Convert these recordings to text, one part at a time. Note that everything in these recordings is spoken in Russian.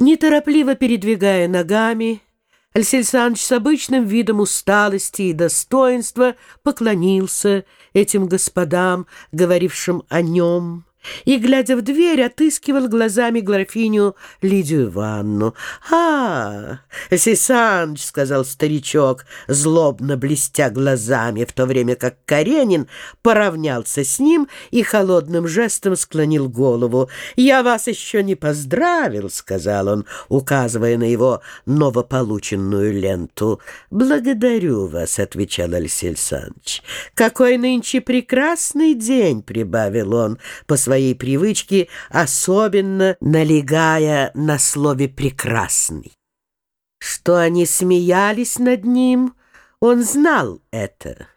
Неторопливо передвигая ногами, Алексей Александрович с обычным видом усталости и достоинства поклонился этим господам, говорившим о нем, и, глядя в дверь, отыскивал глазами графиню Лидию Ивановну. «А, Сисанч», — сказал старичок, злобно блестя глазами, в то время как Каренин поравнялся с ним и холодным жестом склонил голову. «Я вас еще не поздравил», — сказал он, указывая на его новополученную ленту. «Благодарю вас», — отвечал Алексей Александрович. «Какой нынче прекрасный день», — прибавил он, по своей привычке, особенно налегая на слове «прекрасный». Что они смеялись над ним, он знал это.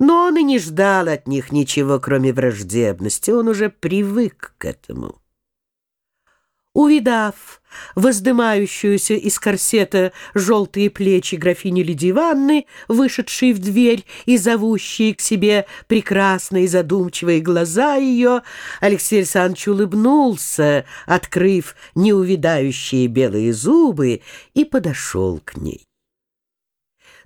Но он и не ждал от них ничего, кроме враждебности, он уже привык к этому. Увидав воздымающуюся из корсета желтые плечи графини Лидии Ивановны, вышедшие в дверь и зовущие к себе прекрасные задумчивые глаза ее, Алексей Александрович улыбнулся, открыв неувидающие белые зубы, и подошел к ней.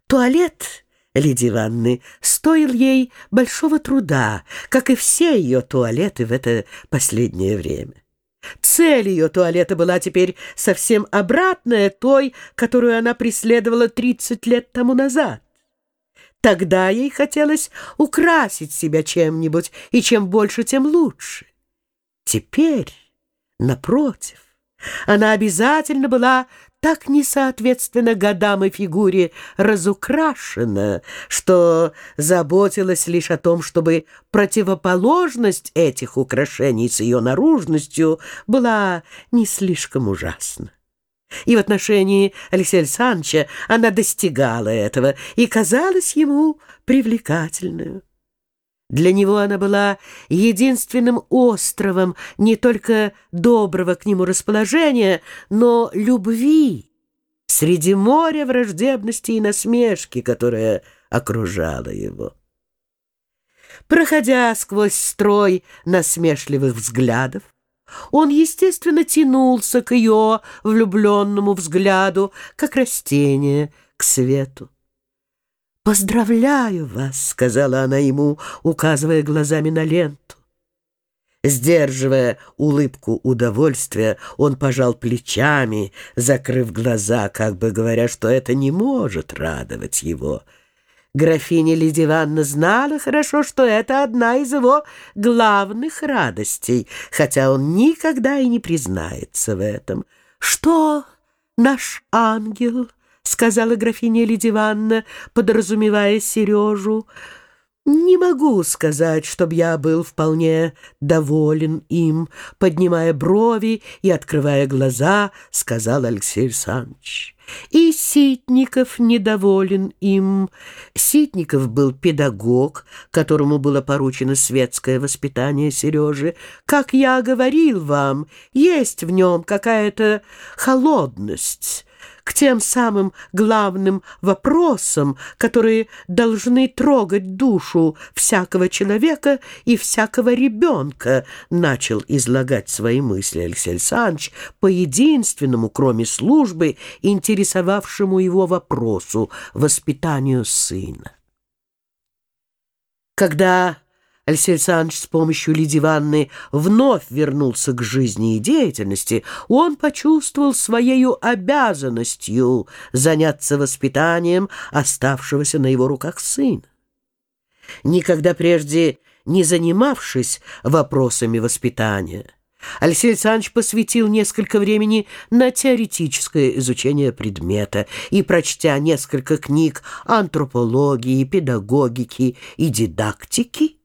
Туалет Лидии Ивановны стоил ей большого труда, как и все ее туалеты в это последнее время. Цель ее туалета была теперь совсем обратная той, которую она преследовала 30 лет тому назад. Тогда ей хотелось украсить себя чем-нибудь, и чем больше, тем лучше. Теперь, напротив, она обязательно была так несоответственно годам и фигуре разукрашена, что заботилась лишь о том, чтобы противоположность этих украшений с ее наружностью была не слишком ужасна. И в отношении Алексея Александровича она достигала этого и казалась ему привлекательной. Для него она была единственным островом не только доброго к нему расположения, но любви среди моря враждебности и насмешки, которая окружала его. Проходя сквозь строй насмешливых взглядов, он, естественно, тянулся к ее влюбленному взгляду, как растение к свету. «Поздравляю вас», — сказала она ему, указывая глазами на ленту. Сдерживая улыбку удовольствия, он пожал плечами, закрыв глаза, как бы говоря, что это не может радовать его. Графиня Лидия Ивановна знала хорошо, что это одна из его главных радостей, хотя он никогда и не признается в этом. «Что, наш ангел?» — сказала графиня Лидия Ивановна, подразумевая Сережу. «Не могу сказать, чтобы я был вполне доволен им», — поднимая брови и открывая глаза, — сказал Алексей Александрович. И Ситников недоволен им. Ситников был педагог, которому было поручено светское воспитание Сережи. Как я говорил вам, есть в нем какая-то холодность» к тем самым главным вопросам, которые должны трогать душу всякого человека и всякого ребенка, начал излагать свои мысли Алексей Александрович по единственному, кроме службы, интересовавшему его вопросу — воспитанию сына. Когда Алексей Александрович с помощью Лидии Ивановны вновь вернулся к жизни и деятельности, он почувствовал своей обязанностью заняться воспитанием оставшегося на его руках сына. Никогда прежде не занимавшись вопросами воспитания, Алексей Александрович посвятил несколько времени на теоретическое изучение предмета и, прочтя несколько книг антропологии, педагогики и дидактики,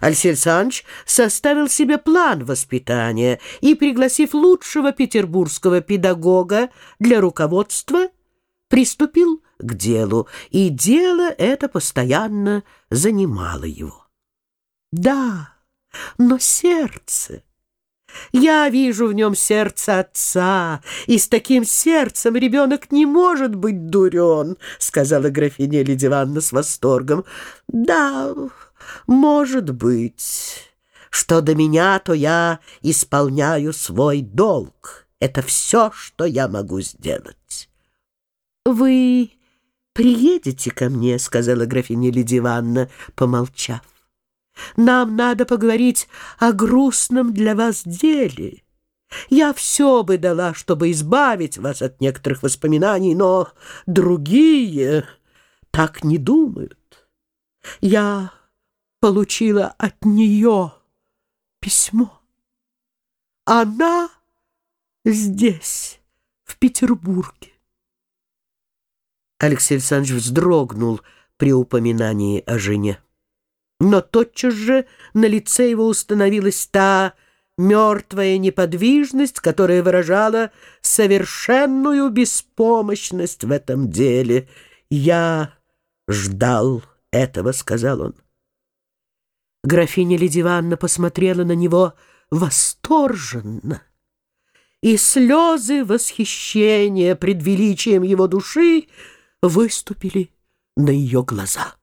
Алексей Александрович составил себе план воспитания и, пригласив лучшего петербургского педагога для руководства, приступил к делу, и дело это постоянно занимало его. Да, но сердце... Я вижу в нем сердце отца, и с таким сердцем ребенок не может быть дурен, — сказала графиня Лидия Ивановна с восторгом. — Да, может быть, что до меня, то я исполняю свой долг. Это все, что я могу сделать. «Вы приедете ко мне?» — сказала графиня Лидия Ивановна, помолчав. «Нам надо поговорить о грустном для вас деле. Я все бы дала, чтобы избавить вас от некоторых воспоминаний, но другие так не думают. Я получила от нее письмо. Она здесь, в Петербурге. Алексей Александрович вздрогнул при упоминании о жене. Но тотчас же на лице его установилась та мертвая неподвижность, которая выражала совершенную беспомощность в этом деле. «Я ждал этого», — сказал он. Графиня Лидия Ивановна посмотрела на него восторженно, и слезы восхищения пред величием его души выступили на ее глаза.